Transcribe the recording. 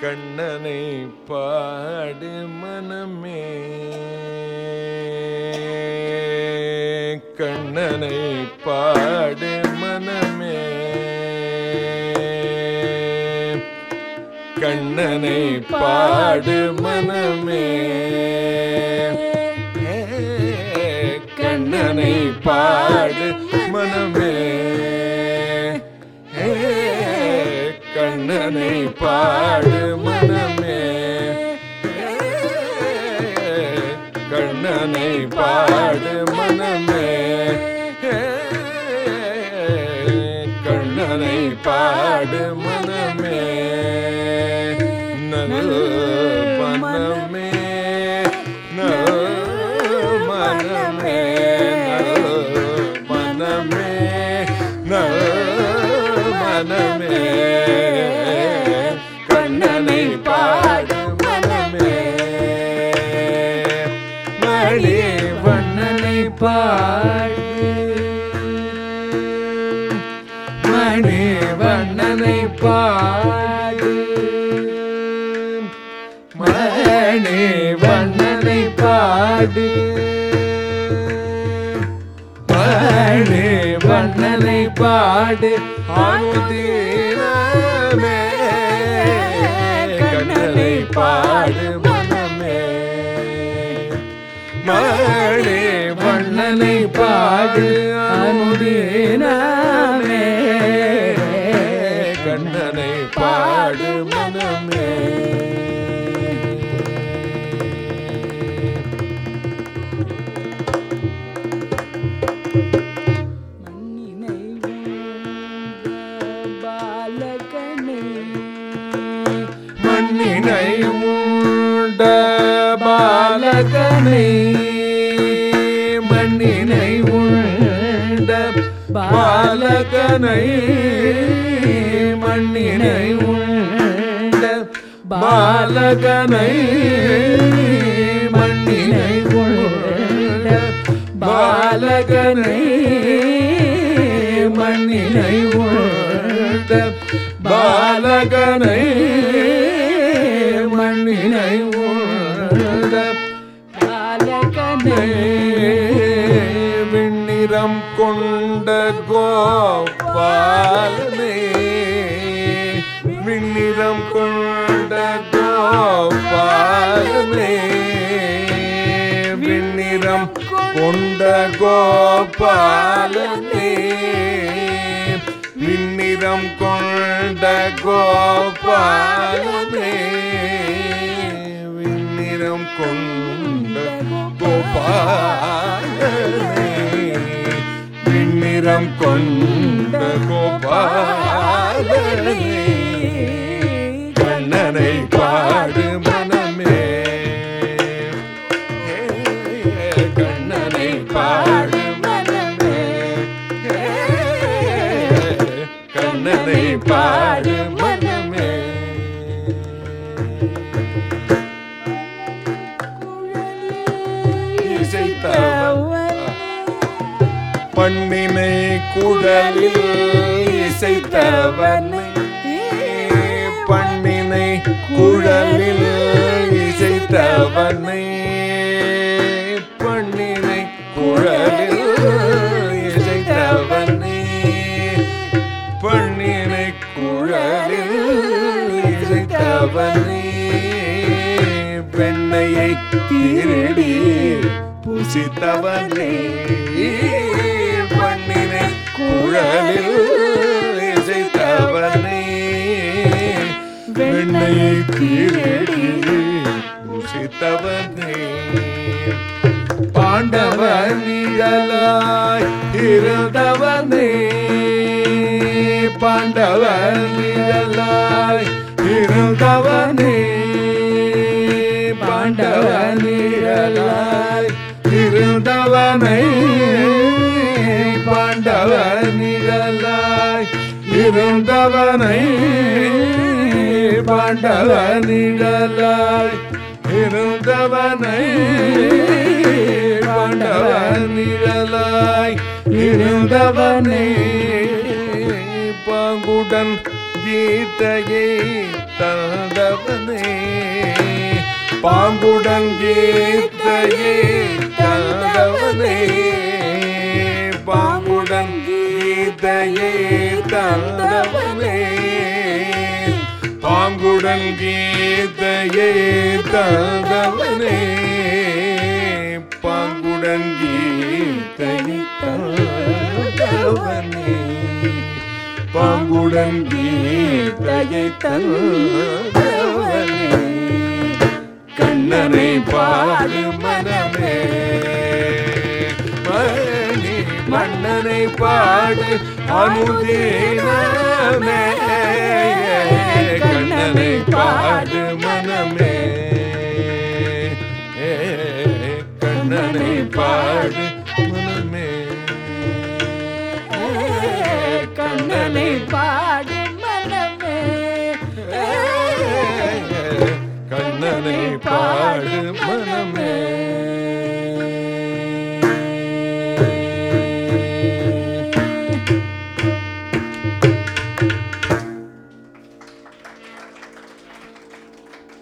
கண்ணனை பாடு மனமே. கண்ணனை பாடு மனமே. கண்ணனை பாடு மனமே. கண்ணனை பாடு மனமே. கண்ணனை பாடு கண்ணனை பாடு மனமே. கண்ணனை பாடு மனமே. நல் மனமே. மணி வண்ணனை பாடு மணே வண்ணனை பாடு. மணே வண்ணனை பாடு. ஆனுதீனமே கண்ணனை பாடு மனமே. மணே வண்ணனை பாடு. அனுதே மண்ணினை உண்ட பாலகனை மண்ணினை உண்ட பாலகனை மண்ணினை உண்ட பாலகனை மண்ணினை உண்ட பாலகனை விண்ணிறம் கொண்ட கோபாலனே. விண்ணிறம் கொண்ட கோபாலனே. விண்ணிறம் கொண்ட கோபாலனே. விண்ணிறம் கொண்ட கோபாலனே. விண்ணிறம் கொண்ட கோபாலனே. கண்ணனை பாடு மனமே. கண்ணனை பாடு மனமே. கண்ணனை பாடு மண்ணினை குடலில் இசைத்தவனை. பண்ணினை குழலில் இசைத்தவனை. பண்ணினை குழலில் இசைத்தவனை. பண்ணினை குழலில் இசைத்தவனை. பெண்ணையை திருடி புசித்தவனே. குழலில் இசைத்தவனே வெண்ணையை திருடி புசித்தவனே பாண்டவ நிழலாய் இருந்தவனே. பாண்டவ நிழலாய் இருந்தவனே. பாண்டவ நிழலாய் இருந்தவனை. இருந்தவனை பாண்டவ நிழலாய் இருந்தவனை பாண்டவ நிழலாய் இருந்தவனே பாங்குடன் கீதையை தந்தவனே. பாங்குடன் கீதையை தந்த பாங்குடன் கீதையே தந்தவனே பாங்குடன் கீதையை தந்தவனே பாங்குடன் கீதையை தந்தவனே கண்ணனை பாரு மனமே மன்னனை பாடு அனுதீனமே. Benny.